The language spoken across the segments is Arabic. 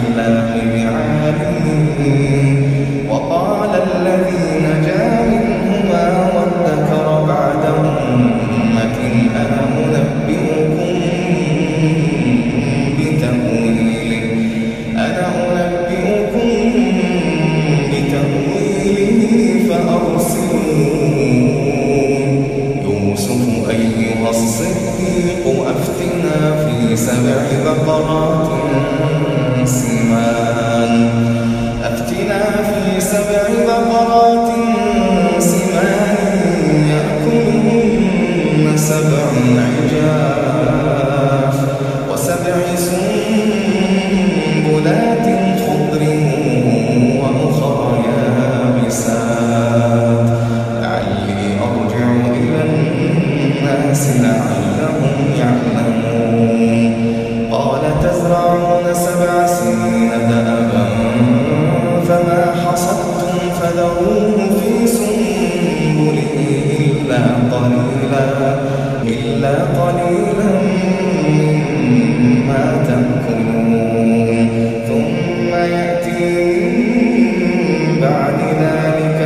وقال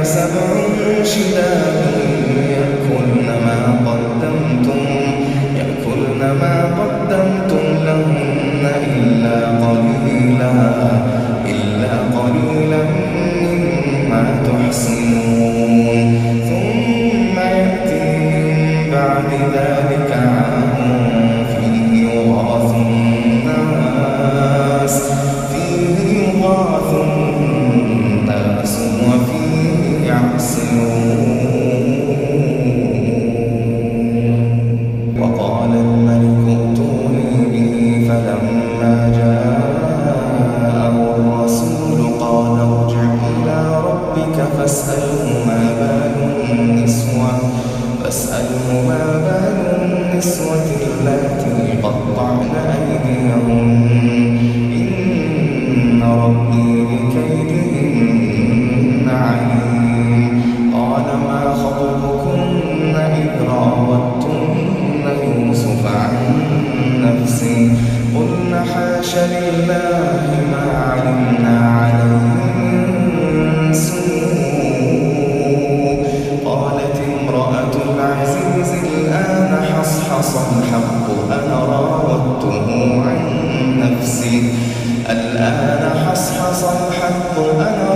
سبع شداد يأكلن ما قدمتم يأكلن ما قدمتم لهن إلا قليلا إلا قليلا مما تحسنون. الآن حصحص الحق أنا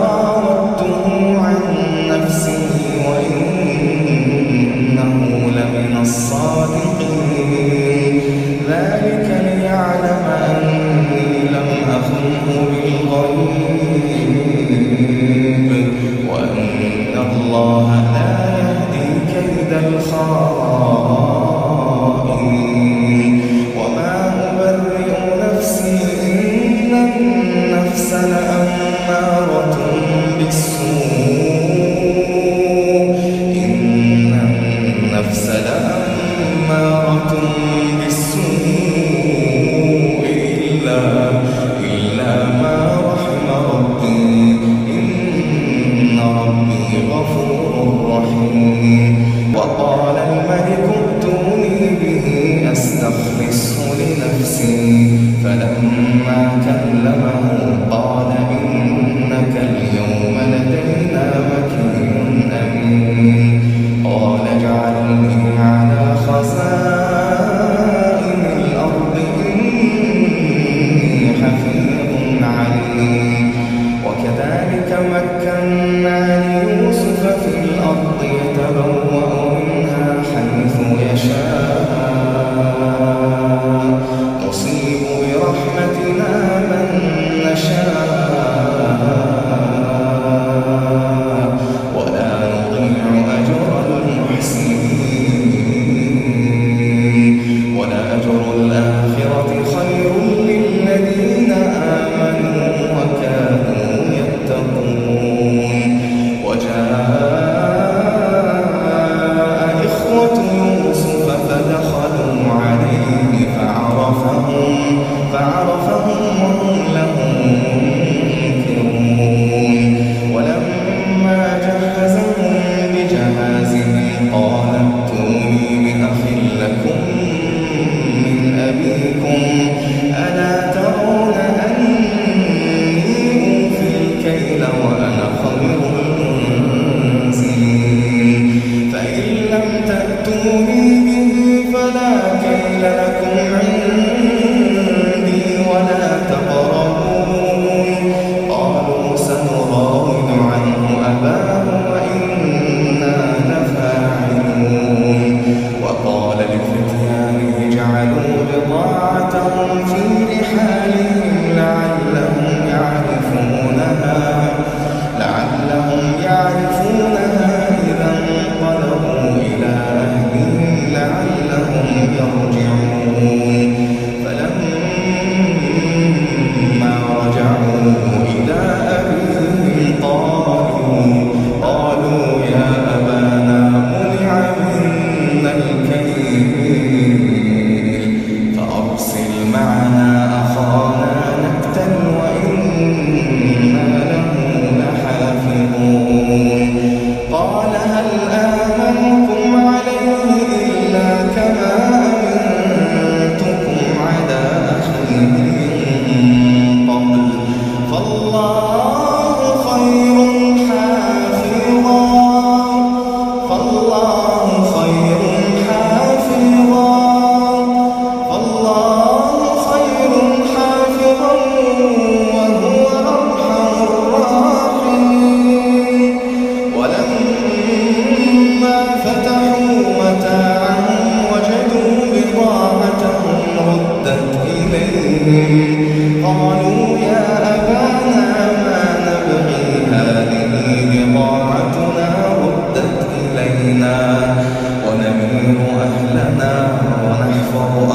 forma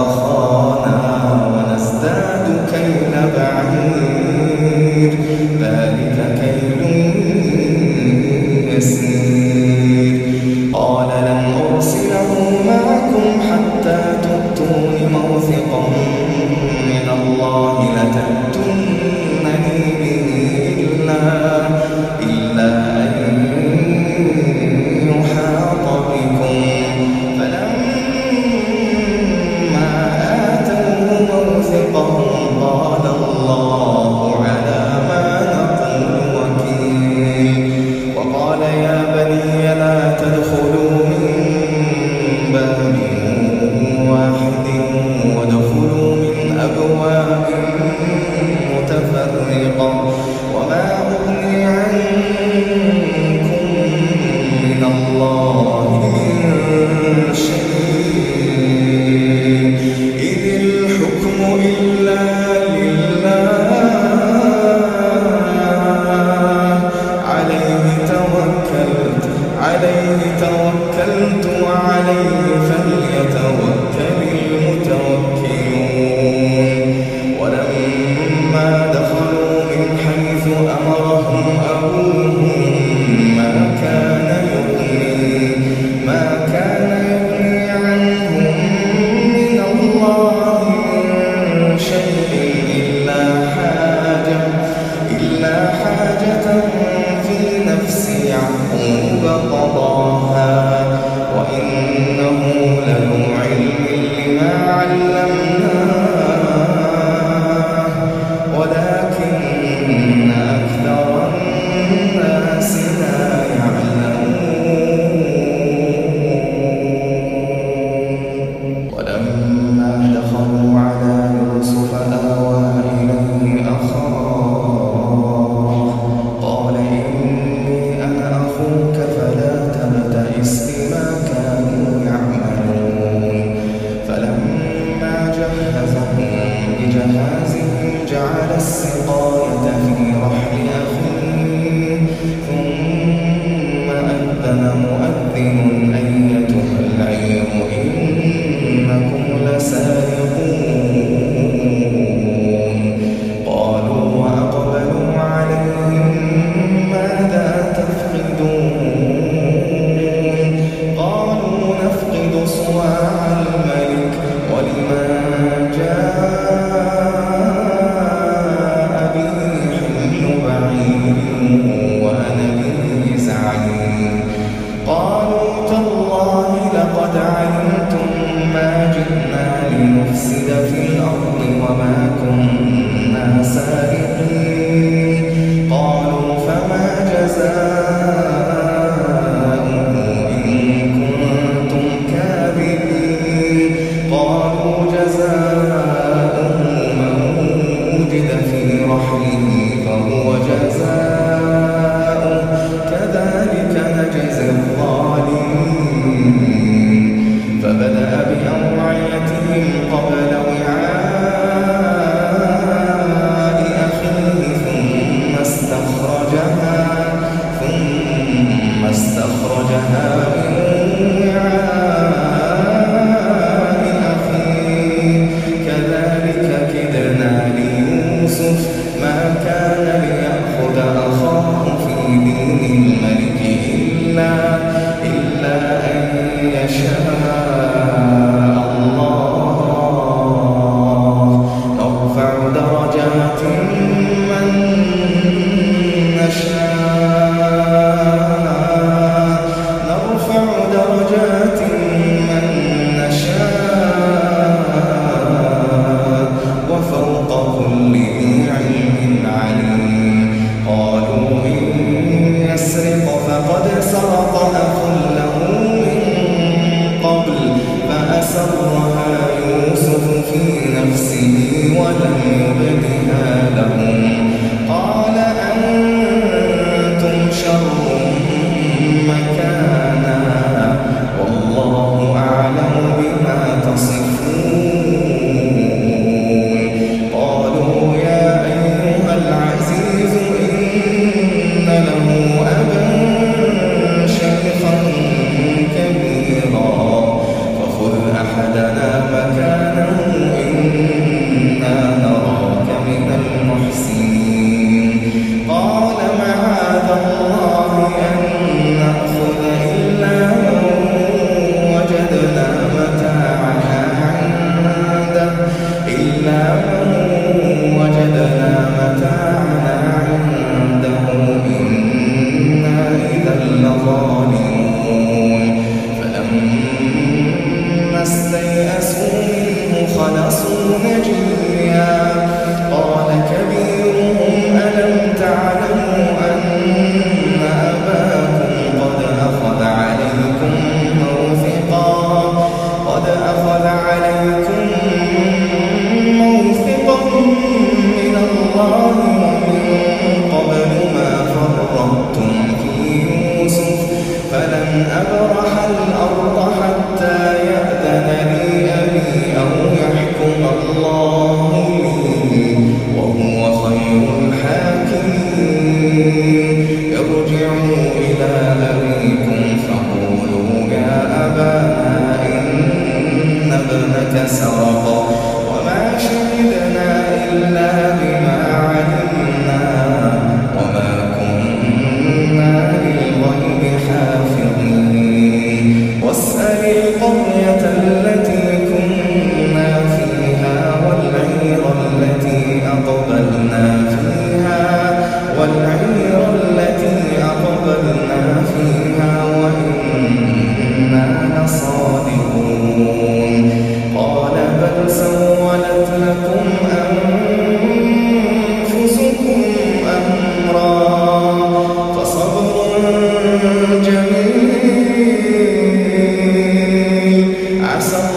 قال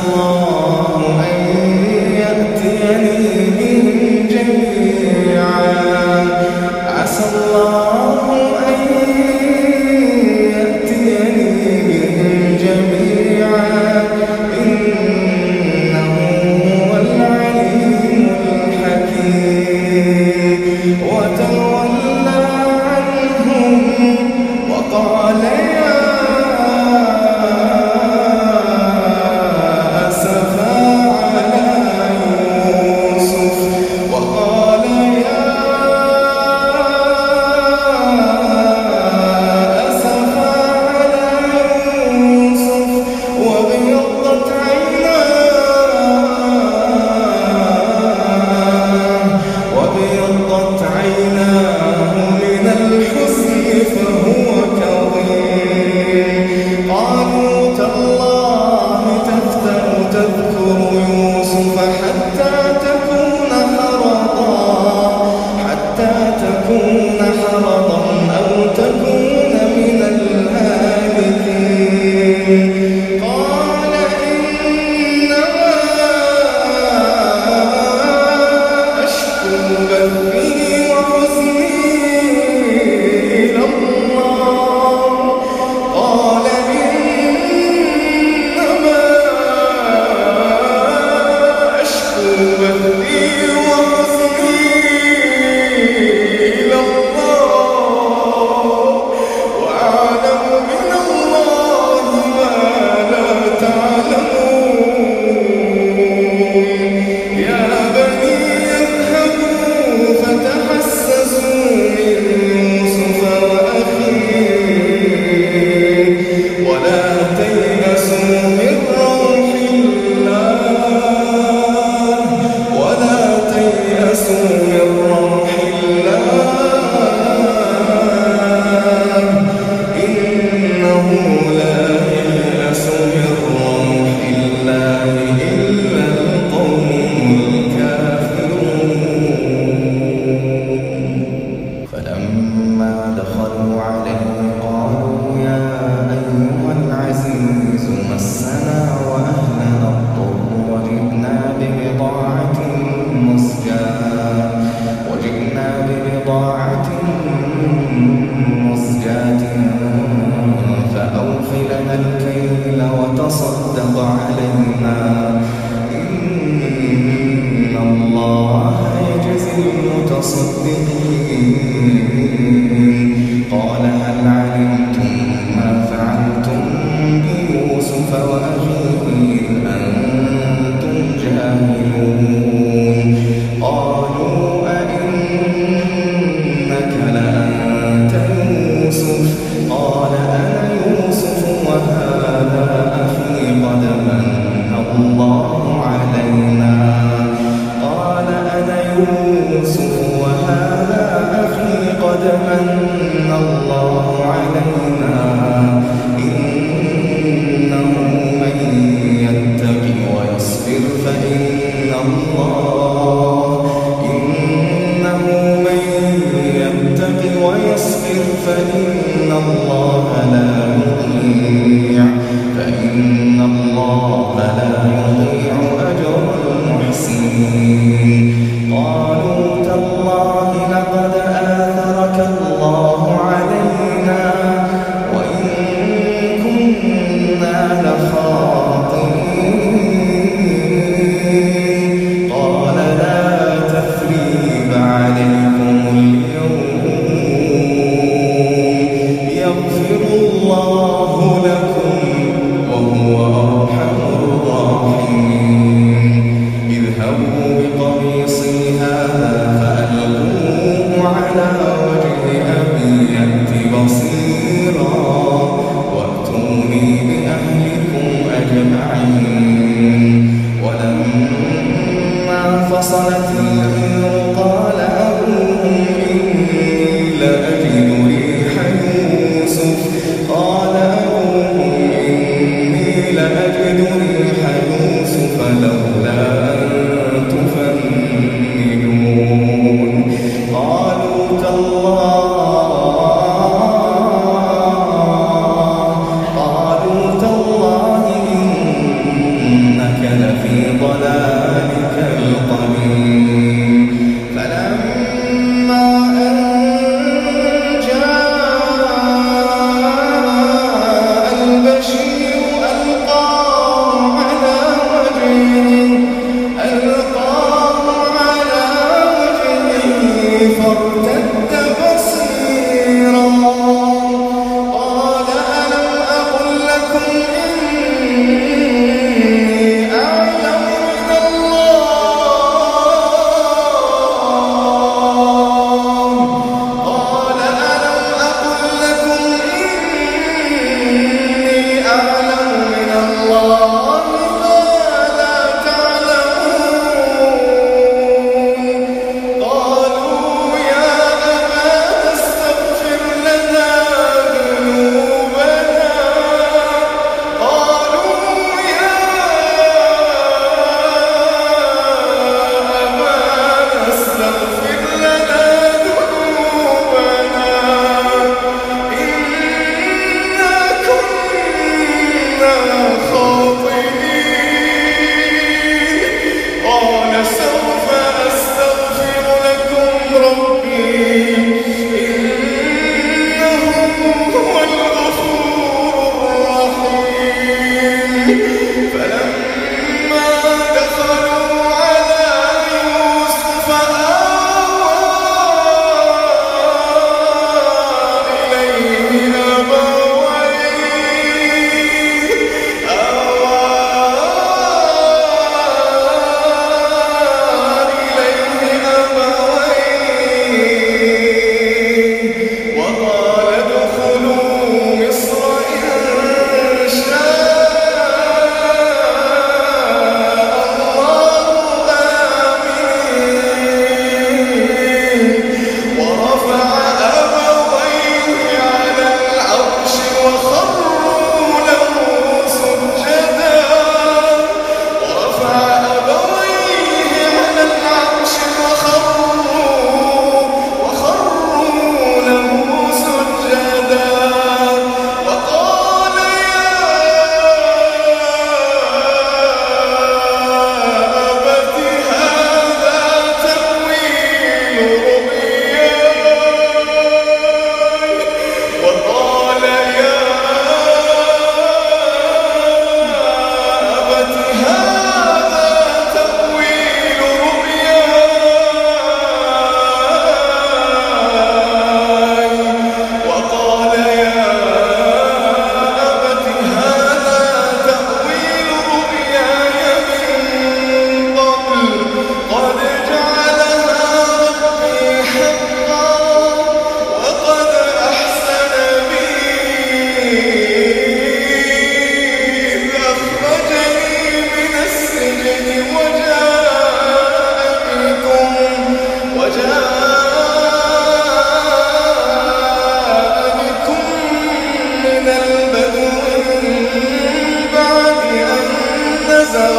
الله الله يجزي المتصدقين. قال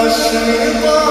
我光